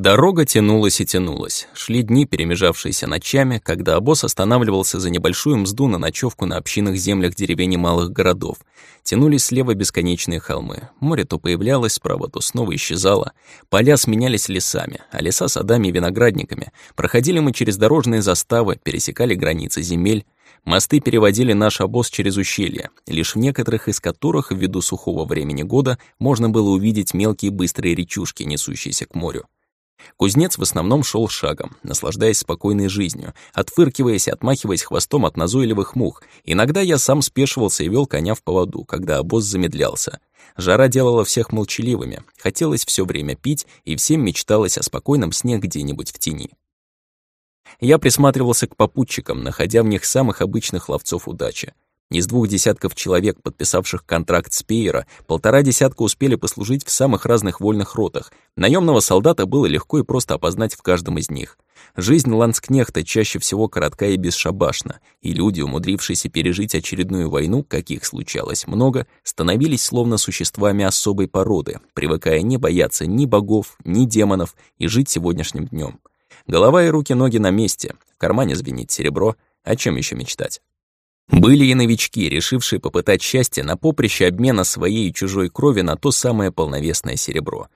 Дорога тянулась и тянулась. Шли дни, перемежавшиеся ночами, когда обоз останавливался за небольшую мзду на ночевку на общинных землях деревень и малых городов. Тянулись слева бесконечные холмы. Море то появлялось, справа то снова исчезало. Поля сменялись лесами, а леса садами и виноградниками. Проходили мы через дорожные заставы, пересекали границы земель. Мосты переводили наш обоз через ущелья, лишь в некоторых из которых, ввиду сухого времени года, можно было увидеть мелкие быстрые речушки, несущиеся к морю. Кузнец в основном шел шагом, наслаждаясь спокойной жизнью, отфыркиваясь отмахиваясь хвостом от назойливых мух. Иногда я сам спешивался и вел коня в поводу, когда обоз замедлялся. Жара делала всех молчаливыми, хотелось все время пить, и всем мечталось о спокойном сне где-нибудь в тени. Я присматривался к попутчикам, находя в них самых обычных ловцов удачи. Из двух десятков человек, подписавших контракт с Пейера, полтора десятка успели послужить в самых разных вольных ротах. Наемного солдата было легко и просто опознать в каждом из них. Жизнь ланскнехта чаще всего коротка и бесшабашна, и люди, умудрившиеся пережить очередную войну, каких случалось много, становились словно существами особой породы, привыкая не бояться ни богов, ни демонов и жить сегодняшним днем. Голова и руки-ноги на месте, в кармане звенит серебро, о чем еще мечтать? Были и новички, решившие попытать счастье на поприще обмена своей и чужой крови на то самое полновесное серебро.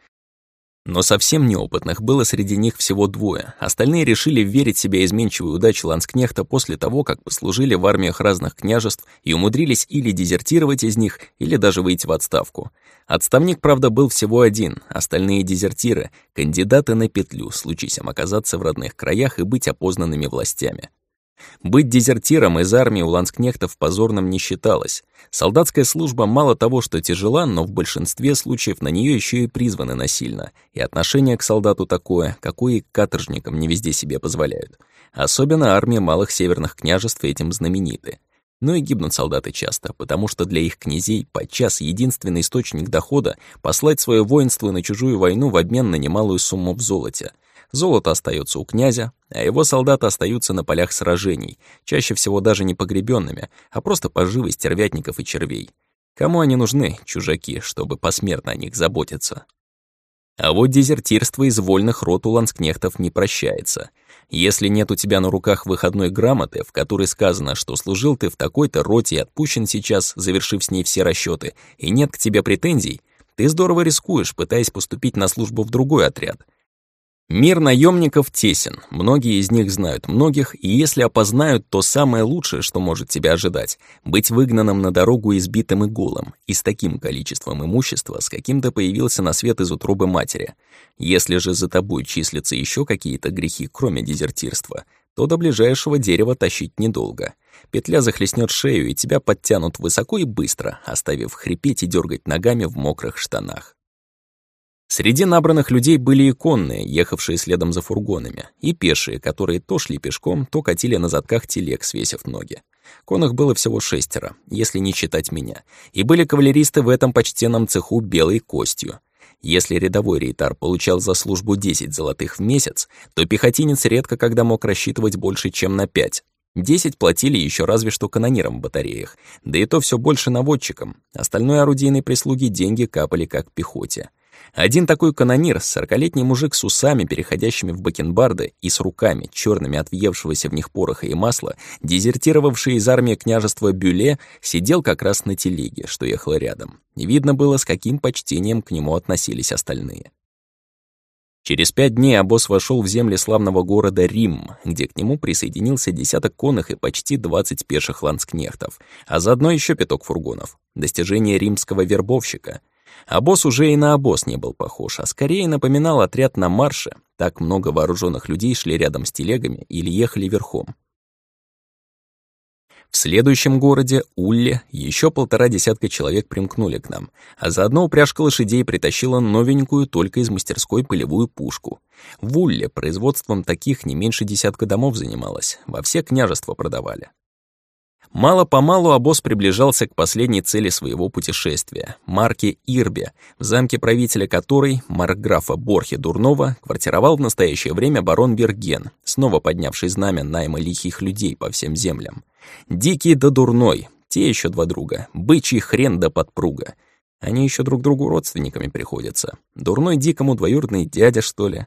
Но совсем неопытных было среди них всего двое. Остальные решили верить себе изменчивую удачу ланскнехта после того, как послужили в армиях разных княжеств и умудрились или дезертировать из них, или даже выйти в отставку. Отставник, правда, был всего один, остальные дезертиры — кандидаты на петлю, случись им оказаться в родных краях и быть опознанными властями. Быть дезертиром из армии у ланскнехтов позорным не считалось. Солдатская служба мало того, что тяжела, но в большинстве случаев на нее еще и призваны насильно, и отношение к солдату такое, какое и к каторжникам не везде себе позволяют. Особенно армия малых северных княжеств этим знамениты. Но и гибнут солдаты часто, потому что для их князей подчас единственный источник дохода — послать свое воинство на чужую войну в обмен на немалую сумму в золоте — Золото остается у князя, а его солдаты остаются на полях сражений, чаще всего даже не погребенными, а просто поживой стервятников и червей. Кому они нужны, чужаки, чтобы посмертно о них заботиться? А вот дезертирство из вольных рот у ланскнехтов не прощается. Если нет у тебя на руках выходной грамоты, в которой сказано, что служил ты в такой-то роте и отпущен сейчас, завершив с ней все расчеты, и нет к тебе претензий, ты здорово рискуешь, пытаясь поступить на службу в другой отряд — Мир наемников тесен, многие из них знают многих, и если опознают, то самое лучшее, что может тебя ожидать — быть выгнанным на дорогу избитым и голым, и с таким количеством имущества, с каким то появился на свет из утробы матери. Если же за тобой числятся еще какие-то грехи, кроме дезертирства, то до ближайшего дерева тащить недолго. Петля захлестнет шею, и тебя подтянут высоко и быстро, оставив хрипеть и дергать ногами в мокрых штанах. Среди набранных людей были и конные, ехавшие следом за фургонами, и пешие, которые то шли пешком, то катили на задках телег, свесив ноги. Конных было всего шестеро, если не считать меня, и были кавалеристы в этом почтенном цеху белой костью. Если рядовой рейтар получал за службу 10 золотых в месяц, то пехотинец редко когда мог рассчитывать больше, чем на 5. 10 платили еще разве что канонирам в батареях, да и то все больше наводчикам. Остальной орудийной прислуги деньги капали как пехоте. Один такой канонир, сорокалетний мужик с усами, переходящими в бакенбарды, и с руками, черными от въевшегося в них пороха и масла, дезертировавший из армии княжества Бюле, сидел как раз на телеге, что ехало рядом. видно было, с каким почтением к нему относились остальные. Через пять дней обоз вошел в земли славного города Рим, где к нему присоединился десяток конных и почти двадцать пеших ланскнехтов, а заодно еще пяток фургонов. Достижение римского вербовщика — а босс уже и на обоз не был похож, а скорее напоминал отряд на марше. Так много вооруженных людей шли рядом с телегами или ехали верхом. В следующем городе, Улле, еще полтора десятка человек примкнули к нам, а заодно упряжка лошадей притащила новенькую только из мастерской полевую пушку. В Улле производством таких не меньше десятка домов занималось, во все княжества продавали. Мало-помалу обоз приближался к последней цели своего путешествия — марке Ирбе, в замке правителя которой, маркграфа Борхе Дурнова, квартировал в настоящее время барон Берген, снова поднявший знамя найма лихих людей по всем землям. Дикий да дурной, те еще два друга, бычий хрен да подпруга. Они еще друг другу родственниками приходятся. Дурной дикому двоюродный дядя, что ли?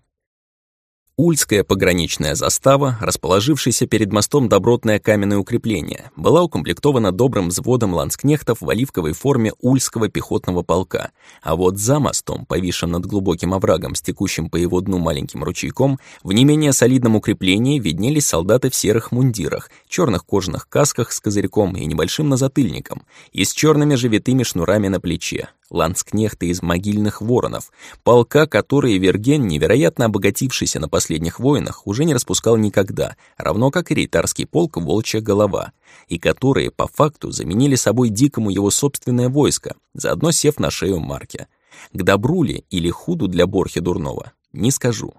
Ульская пограничная застава, расположившаяся перед мостом Добротное каменное укрепление, была укомплектована добрым взводом ланскнехтов в оливковой форме Ульского пехотного полка, а вот за мостом, повисшим над глубоким оврагом, с текущим по его дну маленьким ручейком, в не менее солидном укреплении виднелись солдаты в серых мундирах, черных кожаных касках с козырьком и небольшим назатыльником, и с черными же витыми шнурами на плече, ланскнехты из могильных воронов, полка, которые Верген, невероятно обогатившийся на последних войнах, уже не распускал никогда, равно как и рейтарский полк «Волчья голова», и которые, по факту, заменили собой дикому его собственное войско, заодно сев на шею Марке. К добру ли или худу для Борхи Дурнова, не скажу.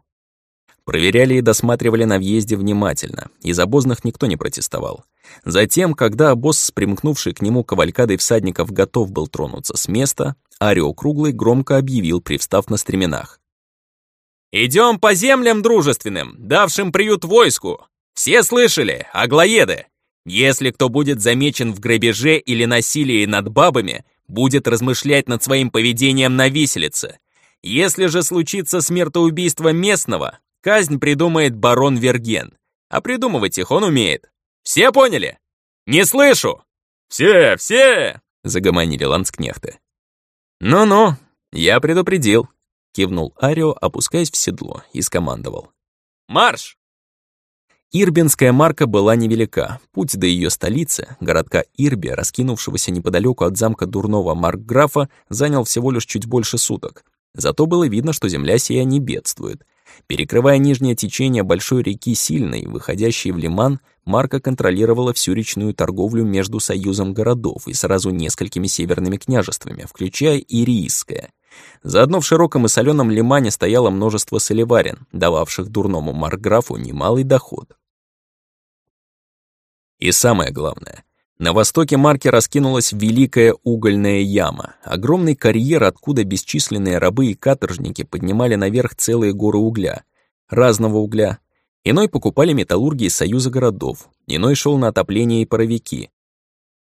Проверяли и досматривали на въезде внимательно, из обозных никто не протестовал. Затем, когда обоз с к нему кавалькадой всадников готов был тронуться с места, Арио Круглый громко объявил, привстав на стременах. «Идем по землям дружественным, давшим приют войску! Все слышали, аглоеды! Если кто будет замечен в грабеже или насилии над бабами, будет размышлять над своим поведением на виселице. Если же случится смертоубийство местного, Казнь придумает барон Верген, а придумывать их он умеет. Все поняли? Не слышу! Все, все! Загомонили ланскнехты. Ну-ну, я предупредил, кивнул Арио, опускаясь в седло, и скомандовал. Марш! Ирбинская марка была невелика. Путь до ее столицы, городка Ирби, раскинувшегося неподалеку от замка дурного маркграфа, занял всего лишь чуть больше суток. Зато было видно, что земля сия не бедствует. Перекрывая нижнее течение большой реки Сильной, выходящей в Лиман, Марка контролировала всю речную торговлю между союзом городов и сразу несколькими северными княжествами, включая Ирийское. Заодно в широком и соленом лимане стояло множество соливарен, дававших дурному марграфу немалый доход. И самое главное, на востоке Марки раскинулась великая угольная яма, огромный карьер, откуда бесчисленные рабы и каторжники поднимали наверх целые горы угля, разного угля. Иной покупали металлурги из Союза городов, иной шел на отопление и паровики,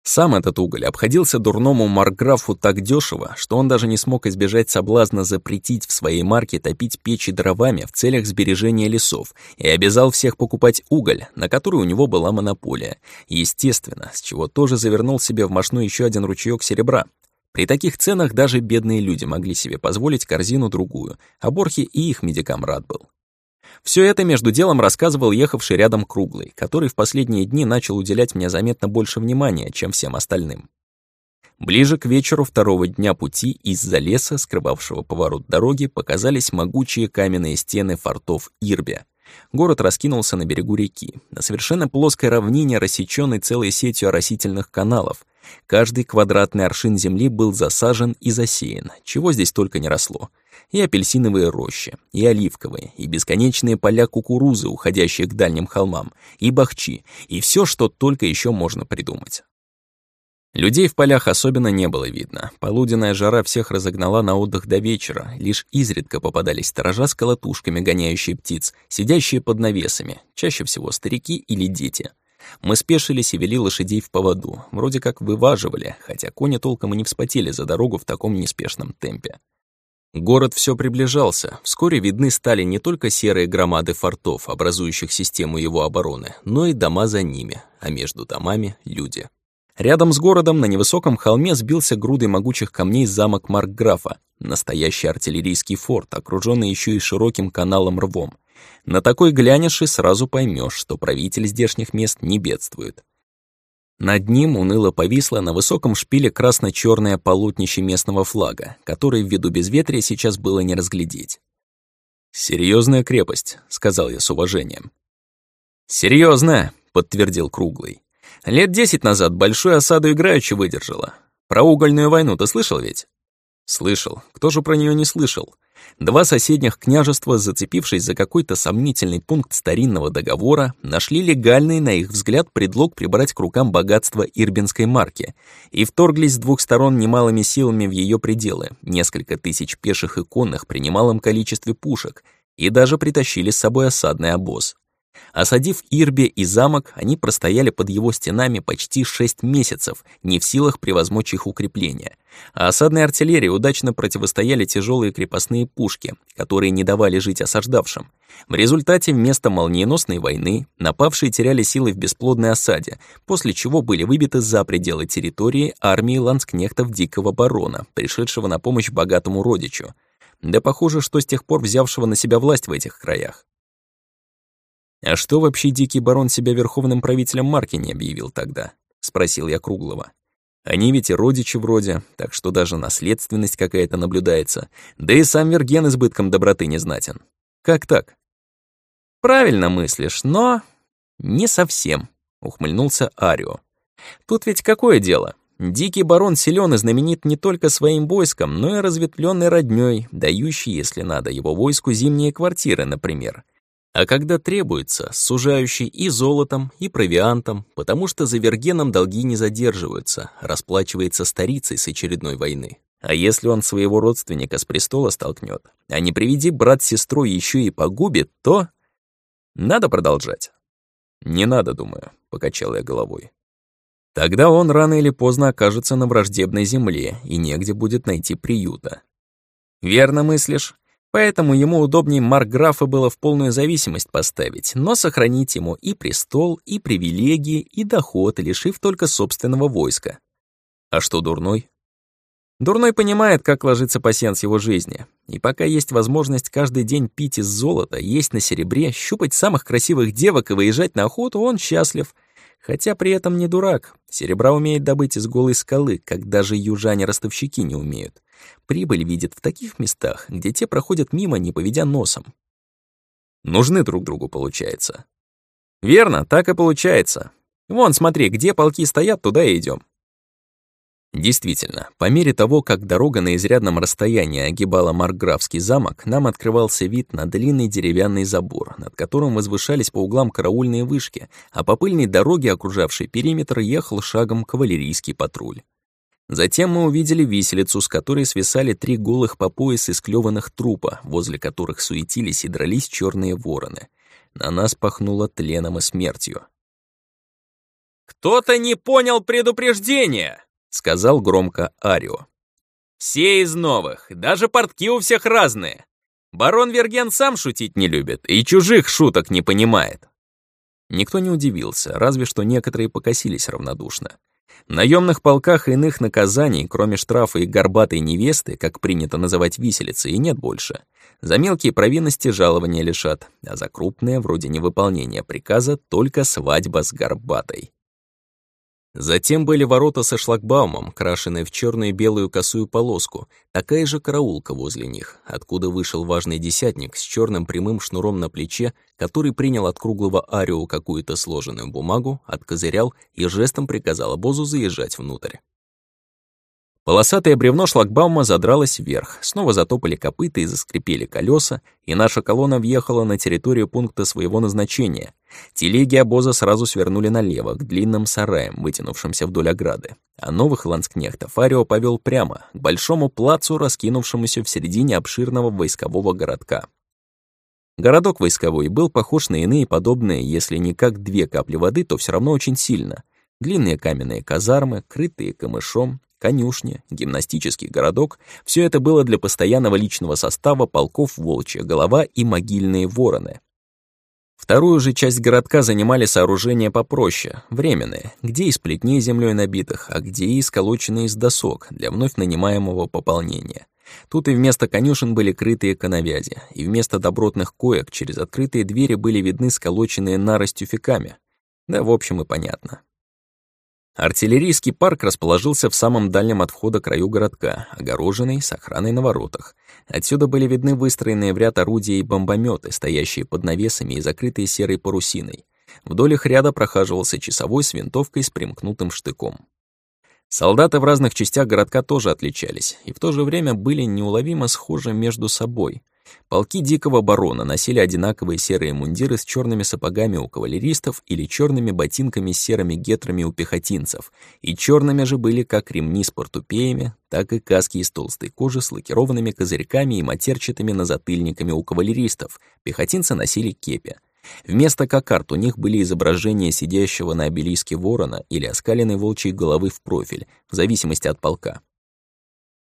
сам этот уголь обходился дурному марграфу так дешево, что он даже не смог избежать соблазна запретить в своей марке топить печи дровами в целях сбережения лесов и обязал всех покупать уголь, на который у него была монополия. Естественно, с чего тоже завернул себе в мошну еще один ручеек серебра. При таких ценах даже бедные люди могли себе позволить корзину другую, а Борхи и их медикам рад был. Все это между делом рассказывал ехавший рядом Круглый, который в последние дни начал уделять мне заметно больше внимания, чем всем остальным. Ближе к вечеру второго дня пути из-за леса, скрывавшего поворот дороги, показались могучие каменные стены фортов Ирбе. Город раскинулся на берегу реки, на совершенно плоской равнине, рассеченной целой сетью оросительных каналов. Каждый квадратный аршин земли был засажен и засеян, чего здесь только не росло и апельсиновые рощи, и оливковые, и бесконечные поля кукурузы, уходящие к дальним холмам, и бахчи, и все, что только еще можно придумать. Людей в полях особенно не было видно. Полуденная жара всех разогнала на отдых до вечера. Лишь изредка попадались сторожа с колотушками, гоняющие птиц, сидящие под навесами, чаще всего старики или дети. Мы спешились и вели лошадей в поводу, вроде как вываживали, хотя кони толком и не вспотели за дорогу в таком неспешном темпе. Город все приближался. Вскоре видны стали не только серые громады фортов, образующих систему его обороны, но и дома за ними, а между домами — люди. Рядом с городом на невысоком холме сбился грудой могучих камней замок Маркграфа, настоящий артиллерийский форт, окруженный еще и широким каналом-рвом. На такой глянешь и сразу поймешь, что правитель здешних мест не бедствует. Над ним уныло повисло на высоком шпиле красно-черное полотнище местного флага, который ввиду безветрия сейчас было не разглядеть. «Серьезная крепость», — сказал я с уважением. «Серьезная», — подтвердил Круглый. «Лет десять назад большую осаду играючи выдержала. Про угольную войну ты слышал ведь?» «Слышал. Кто же про нее не слышал? Два соседних княжества, зацепившись за какой-то сомнительный пункт старинного договора, нашли легальный, на их взгляд, предлог прибрать к рукам богатство ирбинской марки и вторглись с двух сторон немалыми силами в ее пределы, несколько тысяч пеших и конных при немалом количестве пушек, и даже притащили с собой осадный обоз. Осадив Ирбе и замок, они простояли под его стенами почти шесть месяцев, не в силах превозмочь их укрепления. А осадной артиллерии удачно противостояли тяжелые крепостные пушки, которые не давали жить осаждавшим. В результате вместо молниеносной войны напавшие теряли силы в бесплодной осаде, после чего были выбиты за пределы территории армии ланскнехтов Дикого Барона, пришедшего на помощь богатому родичу. Да похоже, что с тех пор взявшего на себя власть в этих краях. «А что вообще Дикий Барон себя верховным правителем марки не объявил тогда?» — спросил я Круглого. «Они ведь и родичи вроде, так что даже наследственность какая-то наблюдается, да и сам Верген избытком доброты не знатен. Как так?» «Правильно мыслишь, но не совсем», — ухмыльнулся Арио. «Тут ведь какое дело? Дикий барон силен и знаменит не только своим войском, но и разветвленной роднёй, дающей, если надо, его войску зимние квартиры, например а когда требуется, сужающий и золотом, и провиантом, потому что за Вергеном долги не задерживаются, расплачивается старицей с очередной войны. А если он своего родственника с престола столкнет, а не приведи брат сестру еще и погубит, то... Надо продолжать. Не надо, думаю, покачал я головой. Тогда он рано или поздно окажется на враждебной земле и негде будет найти приюта. Верно мыслишь? Поэтому ему удобнее Маркграфа было в полную зависимость поставить, но сохранить ему и престол, и привилегии, и доход, лишив только собственного войска. А что дурной? Дурной понимает, как ложится пасьянс его жизни. И пока есть возможность каждый день пить из золота, есть на серебре, щупать самых красивых девок и выезжать на охоту, он счастлив — Хотя при этом не дурак. Серебра умеет добыть из голой скалы, как даже южане-ростовщики не умеют. Прибыль видит в таких местах, где те проходят мимо, не поведя носом. Нужны друг другу, получается. Верно, так и получается. Вон, смотри, где полки стоят, туда и идем. Действительно, по мере того, как дорога на изрядном расстоянии огибала Маркграфский замок, нам открывался вид на длинный деревянный забор, над которым возвышались по углам караульные вышки, а по пыльной дороге, окружавшей периметр, ехал шагом кавалерийский патруль. Затем мы увидели виселицу, с которой свисали три голых по пояс исклёванных трупа, возле которых суетились и дрались черные вороны. На нас пахнуло тленом и смертью. «Кто-то не понял предупреждения!» — сказал громко Арио. «Все из новых, даже портки у всех разные. Барон Верген сам шутить не любит и чужих шуток не понимает». Никто не удивился, разве что некоторые покосились равнодушно. В наемных полках иных наказаний, кроме штрафа и горбатой невесты, как принято называть виселицы, и нет больше. За мелкие провинности жалования лишат, а за крупные, вроде невыполнения приказа, только свадьба с горбатой. Затем были ворота со шлагбаумом, крашенные в черную и белую косую полоску, такая же караулка возле них, откуда вышел важный десятник с черным прямым шнуром на плече, который принял от круглого арио какую-то сложенную бумагу, откозырял и жестом приказал обозу заезжать внутрь. Полосатое бревно шлагбаума задралось вверх, снова затопали копыта и заскрипели колеса, и наша колонна въехала на территорию пункта своего назначения. Телеги обоза сразу свернули налево, к длинным сараям, вытянувшимся вдоль ограды. А новых ланскнехтов Арио повел прямо, к большому плацу, раскинувшемуся в середине обширного войскового городка. Городок войсковой был похож на иные подобные, если не как две капли воды, то все равно очень сильно. Длинные каменные казармы, крытые камышом, конюшня, гимнастический городок — все это было для постоянного личного состава полков «Волчья голова» и «Могильные вороны». Вторую же часть городка занимали сооружения попроще, временные, где из плетней землей набитых, а где и сколоченные из досок для вновь нанимаемого пополнения. Тут и вместо конюшен были крытые коновязи, и вместо добротных коек через открытые двери были видны сколоченные наростью фиками. Да, в общем, и понятно. Артиллерийский парк расположился в самом дальнем от входа краю городка, огороженный с охраной на воротах. Отсюда были видны выстроенные в ряд орудия и бомбометы, стоящие под навесами и закрытые серой парусиной. Вдоль их ряда прохаживался часовой с винтовкой с примкнутым штыком. Солдаты в разных частях городка тоже отличались, и в то же время были неуловимо схожи между собой — Полки дикого барона носили одинаковые серые мундиры с черными сапогами у кавалеристов или черными ботинками с серыми гетрами у пехотинцев, и черными же были как ремни с портупеями, так и каски из толстой кожи с лакированными козырьками и матерчатыми назатыльниками у кавалеристов. Пехотинцы носили кепи. Вместо кокард у них были изображения сидящего на обелиске ворона или оскаленной волчьей головы в профиль, в зависимости от полка.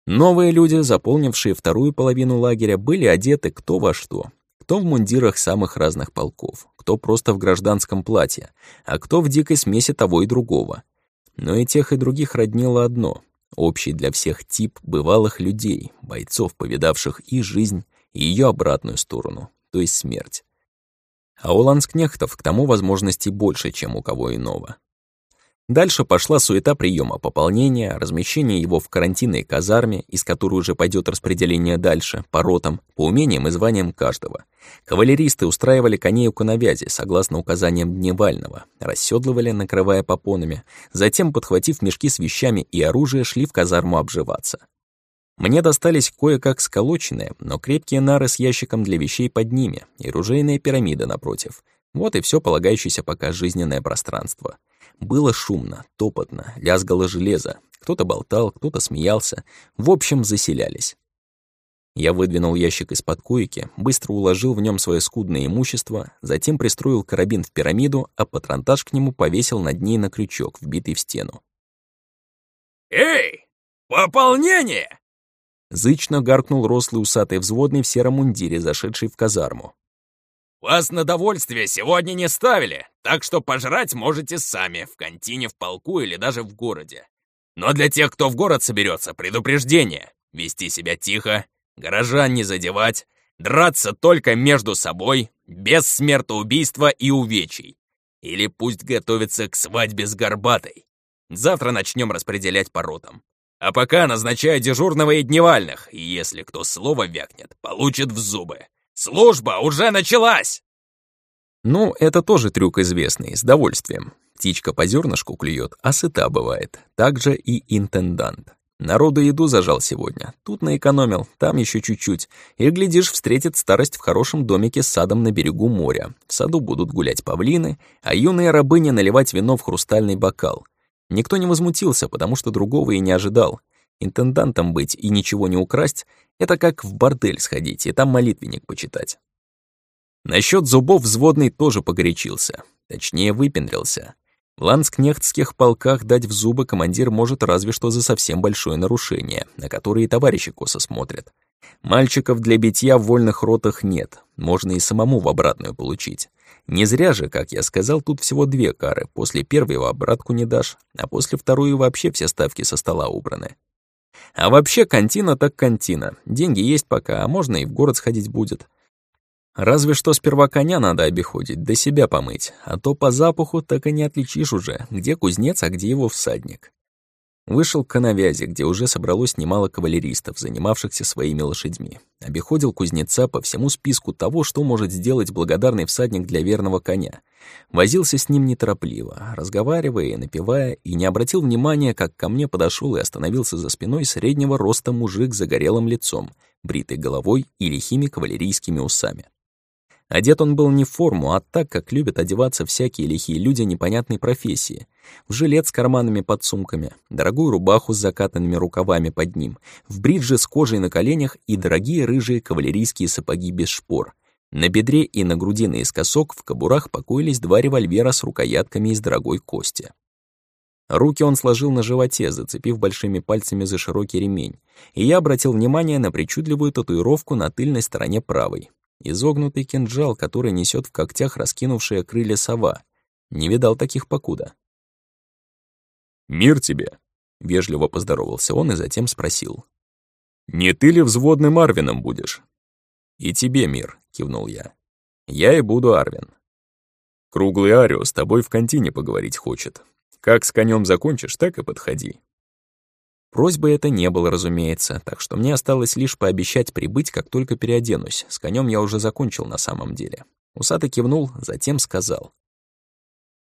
Новые люди, заполнившие вторую половину лагеря, были одеты кто во что. Кто в мундирах самых разных полков, кто просто в гражданском платье, а кто в дикой смеси того и другого. Но и тех, и других роднило одно — общий для всех тип бывалых людей, бойцов, повидавших и жизнь, и ее обратную сторону, то есть смерть. А у ланскнехтов к тому возможностей больше, чем у кого иного. Дальше пошла суета приема пополнения, размещения его в карантинной казарме, из которой уже пойдет распределение дальше, по ротам, по умениям и званиям каждого. Кавалеристы устраивали коней у коновязи, согласно указаниям Дневального, расседлывали, накрывая попонами, затем, подхватив мешки с вещами и оружие, шли в казарму обживаться. Мне достались кое-как сколоченные, но крепкие нары с ящиком для вещей под ними и ружейная пирамида напротив. Вот и все полагающееся пока жизненное пространство. Было шумно, топотно, лязгало железо. Кто-то болтал, кто-то смеялся. В общем, заселялись. Я выдвинул ящик из-под койки, быстро уложил в нем свое скудное имущество, затем пристроил карабин в пирамиду, а патронтаж к нему повесил над ней на крючок, вбитый в стену. «Эй, пополнение!» Зычно гаркнул рослый усатый взводный в сером мундире, зашедший в казарму. «Вас на довольствие сегодня не ставили, так что пожрать можете сами, в контине, в полку или даже в городе. Но для тех, кто в город соберется, предупреждение. Вести себя тихо, горожан не задевать, драться только между собой, без смертоубийства и увечий. Или пусть готовится к свадьбе с горбатой. Завтра начнем распределять по ротам. А пока назначаю дежурного и дневальных, и если кто слово вякнет, получит в зубы. Служба уже началась!» Ну, это тоже трюк известный, с довольствием. Птичка по зернышку клюет, а сыта бывает. Так же и интендант. Народу еду зажал сегодня. Тут наэкономил, там еще чуть-чуть. И, глядишь, встретит старость в хорошем домике с садом на берегу моря. В саду будут гулять павлины, а юные рабыни наливать вино в хрустальный бокал. Никто не возмутился, потому что другого и не ожидал. Интендантом быть и ничего не украсть — это как в бордель сходить и там молитвенник почитать. Насчет зубов взводный тоже погорячился. Точнее, выпендрился. В ланскнехтских полках дать в зубы командир может разве что за совсем большое нарушение, на которые товарищи косо смотрят. Мальчиков для битья в вольных ротах нет, можно и самому в обратную получить. Не зря же, как я сказал, тут всего две кары. После первого обратку не дашь, а после второй вообще все ставки со стола убраны. А вообще, кантина так кантина. Деньги есть пока, а можно и в город сходить будет. Разве что сперва коня надо обиходить, да себя помыть, а то по запаху так и не отличишь уже, где кузнец, а где его всадник. Вышел к коновязи, где уже собралось немало кавалеристов, занимавшихся своими лошадьми. Обиходил кузнеца по всему списку того, что может сделать благодарный всадник для верного коня. Возился с ним неторопливо, разговаривая и напевая, и не обратил внимания, как ко мне подошел и остановился за спиной среднего роста мужик с загорелым лицом, бритой головой и лихими кавалерийскими усами. Одет он был не в форму, а так, как любят одеваться всякие лихие люди непонятной профессии. В жилет с карманами под сумками, дорогую рубаху с закатанными рукавами под ним, в бридже с кожей на коленях и дорогие рыжие кавалерийские сапоги без шпор. На бедре и на груди наискосок в кобурах покоились два револьвера с рукоятками из дорогой кости. Руки он сложил на животе, зацепив большими пальцами за широкий ремень, и я обратил внимание на причудливую татуировку на тыльной стороне правой, Изогнутый кинжал, который несет в когтях раскинувшая крылья сова. Не видал таких покуда. «Мир тебе!» — вежливо поздоровался он и затем спросил. «Не ты ли взводным Арвином будешь?» «И тебе мир», — кивнул я. «Я и буду Арвин». «Круглый Арио с тобой в контине поговорить хочет. Как с конем закончишь, так и подходи. Просьбы это не было, разумеется, так что мне осталось лишь пообещать прибыть, как только переоденусь. С конем я уже закончил на самом деле. Усатый кивнул, затем сказал.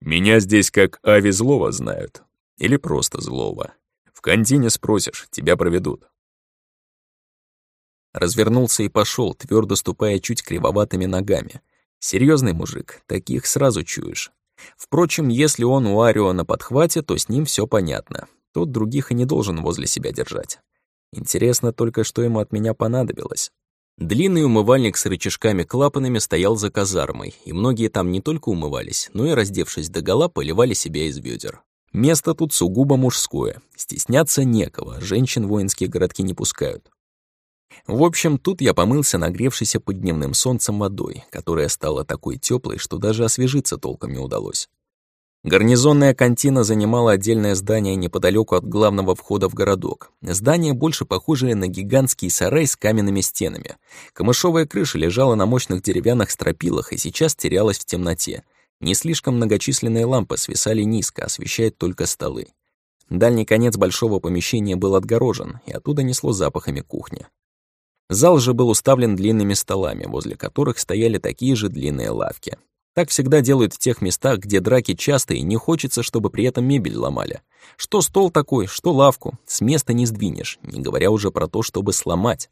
«Меня здесь как Ави Злого знают. Или просто Злого. В контине спросишь, тебя проведут». Развернулся и пошел, твердо ступая чуть кривоватыми ногами. Серьезный мужик, таких сразу чуешь. Впрочем, если он у Арио на подхвате, то с ним все понятно. Тот других и не должен возле себя держать. Интересно только, что ему от меня понадобилось. Длинный умывальник с рычажками-клапанами стоял за казармой, и многие там не только умывались, но и, раздевшись догола, поливали себя из ведер. Место тут сугубо мужское, стесняться некого, женщин воинские городки не пускают. В общем, тут я помылся нагревшейся под дневным солнцем водой, которая стала такой теплой, что даже освежиться толком не удалось. Гарнизонная кантина занимала отдельное здание неподалеку от главного входа в городок. Здание больше похожее на гигантский сарай с каменными стенами. Камышовая крыша лежала на мощных деревянных стропилах и сейчас терялась в темноте. Не слишком многочисленные лампы свисали низко, освещая только столы. Дальний конец большого помещения был отгорожен, и оттуда несло запахами кухни. Зал же был уставлен длинными столами, возле которых стояли такие же длинные лавки. Так всегда делают в тех местах, где драки часто и не хочется, чтобы при этом мебель ломали. Что стол такой, что лавку, с места не сдвинешь, не говоря уже про то, чтобы сломать.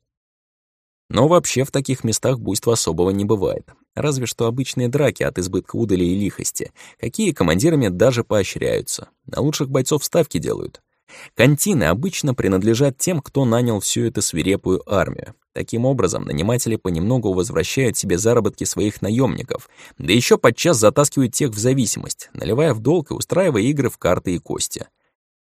Но вообще в таких местах буйства особого не бывает. Разве что обычные драки от избытка удали и лихости, какие командирами даже поощряются. На лучших бойцов ставки делают. Кантины обычно принадлежат тем, кто нанял всю эту свирепую армию. Таким образом, наниматели понемногу возвращают себе заработки своих наемников, да еще подчас затаскивают тех в зависимость, наливая в долг и устраивая игры в карты и кости.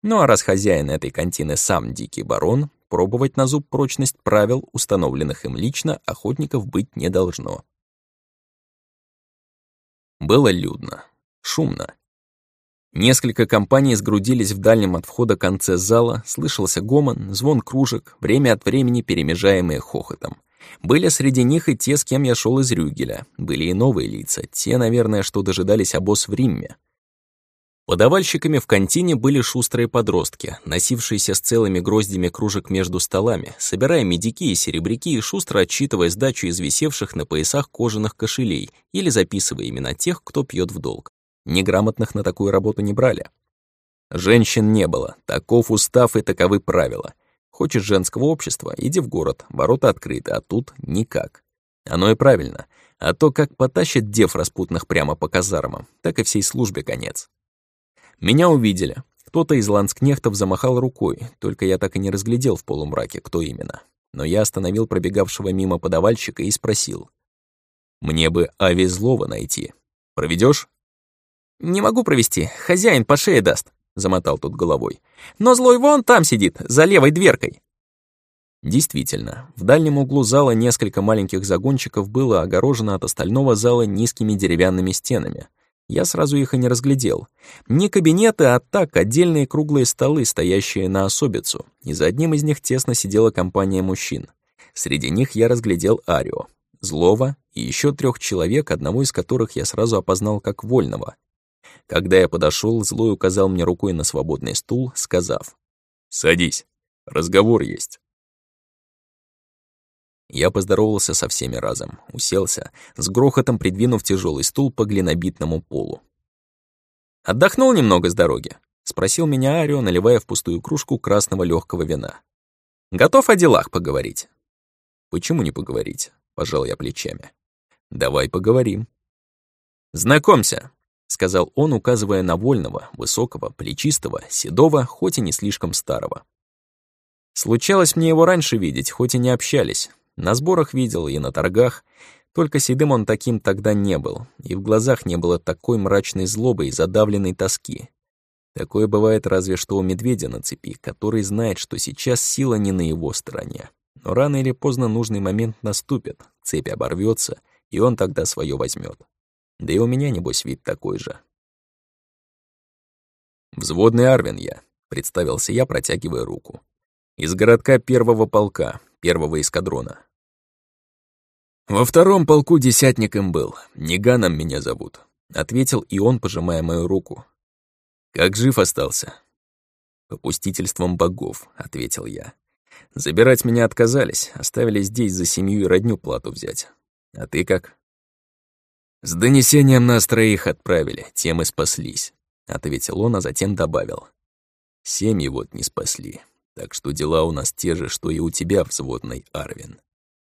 Ну а раз хозяин этой кантины сам дикий барон, пробовать на зуб прочность правил, установленных им лично, охотников быть не должно. Было людно, шумно. Несколько компаний сгрудились в дальнем от входа конце зала, слышался гомон, звон кружек, время от времени перемежаемые хохотом. Были среди них и те, с кем я шел из Рюгеля. Были и новые лица, те, наверное, что дожидались обоз в Римме. Подавальщиками в контине были шустрые подростки, носившиеся с целыми гроздями кружек между столами, собирая медики и серебряки и шустро отчитывая сдачу из висевших на поясах кожаных кошелей или записывая имена тех, кто пьет в долг. Неграмотных на такую работу не брали. Женщин не было, таков устав и таковы правила. Хочешь женского общества, иди в город, ворота открыты, а тут никак. Оно и правильно, а то как потащат дев распутных прямо по казармам, так и всей службе конец. Меня увидели. Кто-то из ланскнехтов замахал рукой, только я так и не разглядел в полумраке, кто именно. Но я остановил пробегавшего мимо подавальщика и спросил. «Мне бы Авезлова найти. Проведешь? «Не могу провести, хозяин по шее даст», — замотал тут головой. «Но злой вон там сидит, за левой дверкой». Действительно, в дальнем углу зала несколько маленьких загончиков было огорожено от остального зала низкими деревянными стенами. Я сразу их и не разглядел. Не кабинеты, а так отдельные круглые столы, стоящие на особицу, и за одним из них тесно сидела компания мужчин. Среди них я разглядел Арио, Злого и еще трех человек, одного из которых я сразу опознал как Вольного, когда я подошел, злой указал мне рукой на свободный стул, сказав «Садись, разговор есть». Я поздоровался со всеми разом, уселся, с грохотом придвинув тяжелый стул по глинобитному полу. «Отдохнул немного с дороги?» — спросил меня Арио, наливая в пустую кружку красного легкого вина. «Готов о делах поговорить?» «Почему не поговорить?» — пожал я плечами. «Давай поговорим». «Знакомься, — сказал он, указывая на вольного, высокого, плечистого, седого, хоть и не слишком старого. Случалось мне его раньше видеть, хоть и не общались. На сборах видел и на торгах, только седым он таким тогда не был, и в глазах не было такой мрачной злобы и задавленной тоски. Такое бывает разве что у медведя на цепи, который знает, что сейчас сила не на его стороне. Но рано или поздно нужный момент наступит, цепь оборвется, и он тогда свое возьмет. Да и у меня, небось, вид такой же. «Взводный Арвин я», — представился я, протягивая руку. «Из городка первого полка, первого эскадрона». «Во втором полку десятником был, Неганом меня зовут», — ответил и он, пожимая мою руку. «Как жив остался?» «Попустительством богов», — ответил я. «Забирать меня отказались, оставили здесь за семью и родню плату взять. А ты как?» «С донесением нас троих отправили, тем и спаслись», — ответил он, а затем добавил. «Семьи вот не спасли, так что дела у нас те же, что и у тебя, взводный Арвин.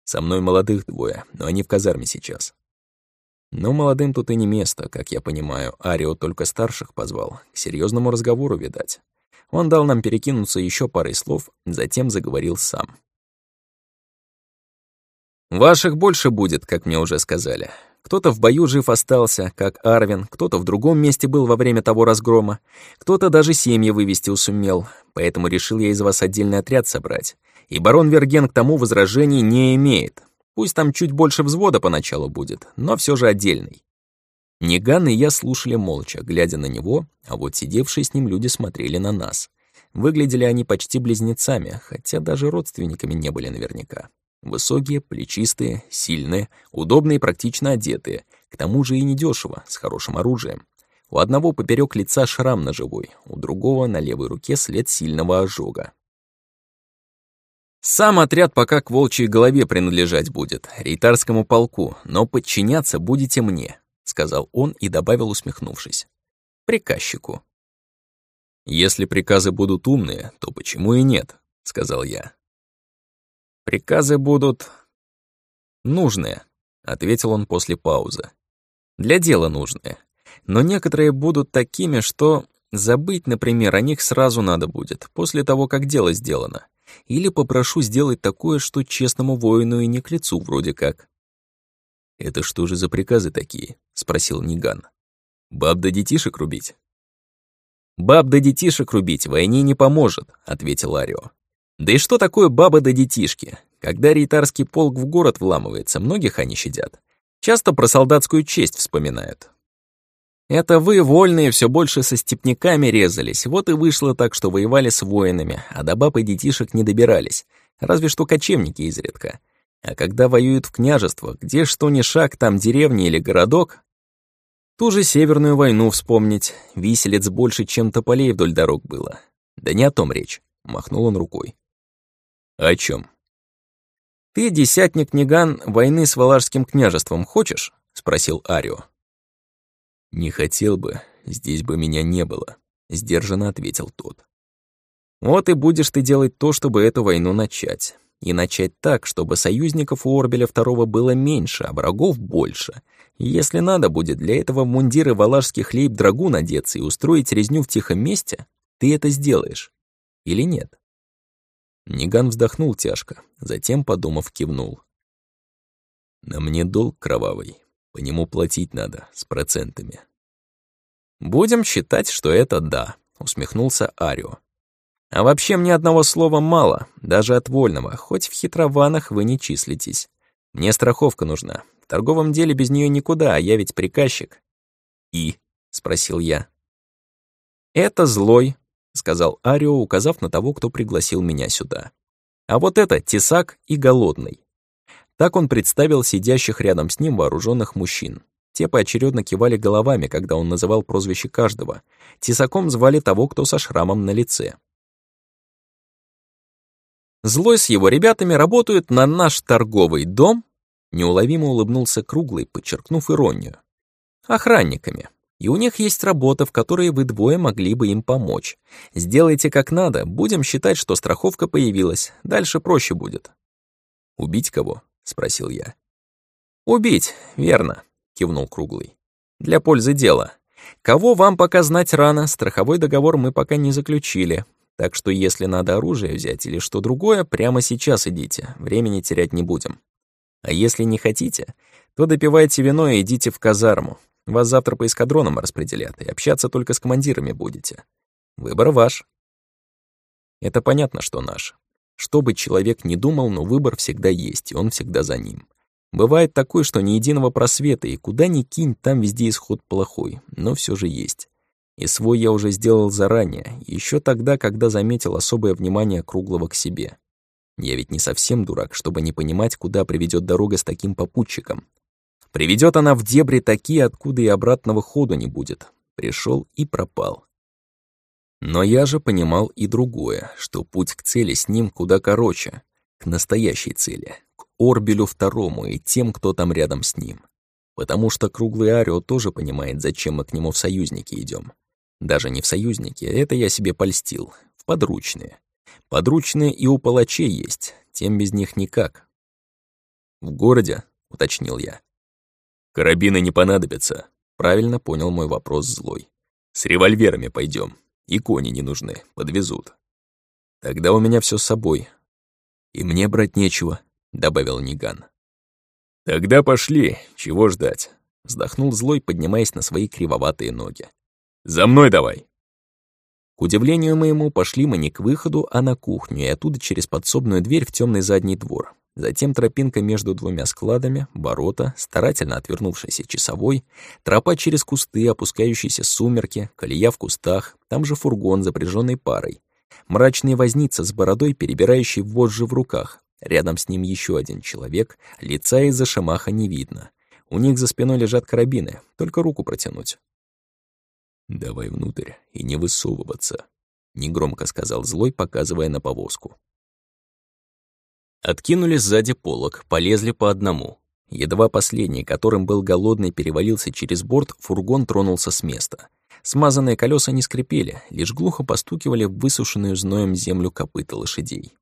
Со мной молодых двое, но они в казарме сейчас». Но молодым тут и не место, как я понимаю, Арио только старших позвал, к серьезному разговору, видать. Он дал нам перекинуться еще парой слов, затем заговорил сам. Ваших больше будет, как мне уже сказали. Кто-то в бою жив остался, как Арвин, кто-то в другом месте был во время того разгрома, кто-то даже семьи вывести усумел, поэтому решил я из вас отдельный отряд собрать. И барон Верген к тому возражений не имеет. Пусть там чуть больше взвода поначалу будет, но все же отдельный. Ниган и я слушали молча, глядя на него, а вот сидевшие с ним люди смотрели на нас. Выглядели они почти близнецами, хотя даже родственниками не были наверняка. Высокие, плечистые, сильные, удобные и практично одетые, к тому же и недешево, с хорошим оружием. У одного поперек лица шрам ножевой, у другого на левой руке след сильного ожога. Сам отряд пока к волчьей голове принадлежать будет, рейтарскому полку, но подчиняться будете мне, сказал он и добавил, усмехнувшись. Приказчику. Если приказы будут умные, то почему и нет, сказал я. Приказы будут... нужные, ответил он после паузы. Для дела нужные. Но некоторые будут такими, что забыть, например, о них сразу надо будет, после того, как дело сделано. Или попрошу сделать такое, что честному воину и не к лицу вроде как. «Это что же за приказы такие?» — спросил Ниган. «Баб да детишек рубить?» «Баб да детишек рубить войне не поможет», — ответил Арио. Да и что такое баба да детишки? Когда рейтарский полк в город вламывается, многих они щадят. Часто про солдатскую честь вспоминают. Это вы, вольные, все больше со степняками резались, вот и вышло так, что воевали с воинами, а до баб и детишек не добирались, разве что кочевники изредка. А когда воюют в княжествах, где что ни шаг, там деревня или городок, ту же Северную войну вспомнить, виселец больше, чем тополей вдоль дорог было. Да не о том речь, махнул он рукой. «О чем? «Ты, десятник Ниган, войны с Валашским княжеством хочешь?» — спросил Арио. «Не хотел бы, здесь бы меня не было», — сдержанно ответил тот. «Вот и будешь ты делать то, чтобы эту войну начать. И начать так, чтобы союзников у Орбеля II было меньше, а врагов больше. И если надо будет для этого в мундиры валашских лейб-драгун одеться и устроить резню в тихом месте, ты это сделаешь. Или нет?» Ниган вздохнул тяжко, затем, подумав, кивнул. «На мне долг кровавый, по нему платить надо, с процентами». «Будем считать, что это да», — усмехнулся Арио. «А вообще мне одного слова мало, даже от вольного, хоть в хитрованах вы не числитесь. Мне страховка нужна. В торговом деле без нее никуда, а я ведь приказчик». «И?» — спросил я. «Это злой, — сказал Арио, указав на того, кто пригласил меня сюда. «А вот это Тесак и Голодный». Так он представил сидящих рядом с ним вооруженных мужчин. Те поочередно кивали головами, когда он называл прозвище каждого. Тесаком звали того, кто со шрамом на лице. Злой с его ребятами работают на наш торговый дом, неуловимо улыбнулся Круглый, подчеркнув иронию. Охранниками. И у них есть работа, в которой вы двое могли бы им помочь. Сделайте как надо, будем считать, что страховка появилась. Дальше проще будет». «Убить кого?» — спросил я. «Убить, верно», — кивнул Круглый. «Для пользы дела. Кого вам пока знать рано, страховой договор мы пока не заключили. Так что если надо оружие взять или что другое, прямо сейчас идите, времени терять не будем. А если не хотите, то допивайте вино и идите в казарму. Вас завтра по эскадронам распределят, и общаться только с командирами будете. Выбор ваш. Это понятно, что наш. Что бы человек ни думал, но выбор всегда есть, и он всегда за ним. Бывает такое, что ни единого просвета, и куда ни кинь, там везде исход плохой, но все же есть. И свой я уже сделал заранее, еще тогда, когда заметил особое внимание Круглого к себе. Я ведь не совсем дурак, чтобы не понимать, куда приведет дорога с таким попутчиком. Приведет она в дебри такие, откуда и обратного хода не будет. Пришел и пропал. Но я же понимал и другое, что путь к цели с ним куда короче, к настоящей цели, к Орбелю второму и тем, кто там рядом с ним. Потому что круглый Арио тоже понимает, зачем мы к нему в союзники идем. Даже не в союзники, это я себе польстил, в подручные. Подручные и у палачей есть, тем без них никак. «В городе», — уточнил я. Карабины не понадобятся. Правильно понял мой вопрос злой. С револьверами пойдем. И кони не нужны, подвезут. Тогда у меня все с собой. И мне брать нечего, добавил Ниган. «Тогда пошли, чего ждать?» Вздохнул злой, поднимаясь на свои кривоватые ноги. «За мной давай!» К удивлению моему, пошли мы не к выходу, а на кухню, и оттуда через подсобную дверь в темный задний двор. Затем тропинка между двумя складами, ворота, старательно отвернувшийся часовой, тропа через кусты, опускающиеся сумерки, колея в кустах, там же фургон, запряженный парой. Мрачный возница с бородой, перебирающий вожжи в руках. Рядом с ним еще один человек, лица из-за шамаха не видно. У них за спиной лежат карабины, только руку протянуть. «Давай внутрь и не высовываться», — негромко сказал злой, показывая на повозку. Откинули сзади полок, полезли по одному. Едва последний, которым был голодный, перевалился через борт, фургон тронулся с места. Смазанные колеса не скрипели, лишь глухо постукивали в высушенную зноем землю копыта лошадей.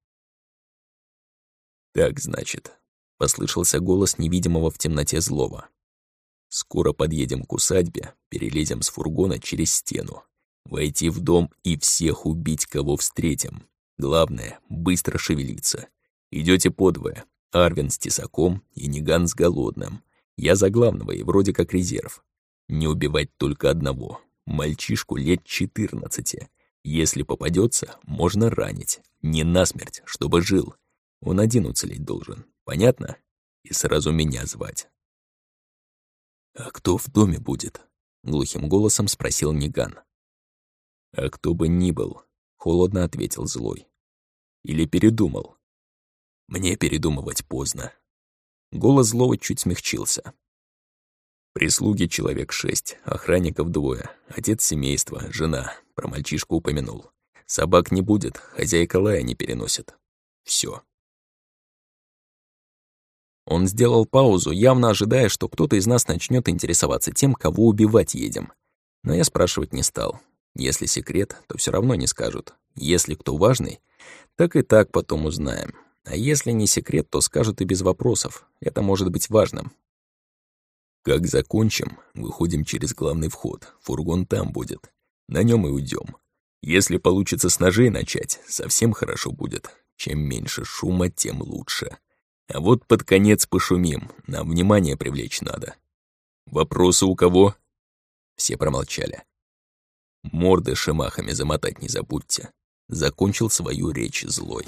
«Так, значит», — послышался голос невидимого в темноте злого. Скоро подъедем к усадьбе, перелезем с фургона через стену. Войти в дом и всех убить, кого встретим. Главное — быстро шевелиться. Идете подвое. Арвин с тесаком и Ниган с голодным. Я за главного и вроде как резерв. Не убивать только одного. Мальчишку лет 14. Если попадется, можно ранить. Не насмерть, чтобы жил. Он один уцелеть должен. Понятно? И сразу меня звать. «А кто в доме будет?» — глухим голосом спросил Ниган. «А кто бы ни был», — холодно ответил злой. «Или передумал?» «Мне передумывать поздно». Голос злого чуть смягчился. Прислуги человек шесть, охранников двое, отец семейства, жена, про мальчишку упомянул. Собак не будет, хозяйка лая не переносит. Все. Он сделал паузу, явно ожидая, что кто-то из нас начнет интересоваться тем, кого убивать едем. Но я спрашивать не стал. Если секрет, то все равно не скажут. Если кто важный, так и так потом узнаем. А если не секрет, то скажут и без вопросов. Это может быть важным. Как закончим, выходим через главный вход. Фургон там будет. На нем и уйдем. Если получится с ножей начать, совсем хорошо будет. Чем меньше шума, тем лучше. А вот под конец пошумим, нам внимание привлечь надо. Вопросы у кого? Все промолчали. Морды шемахами замотать не забудьте. Закончил свою речь злой.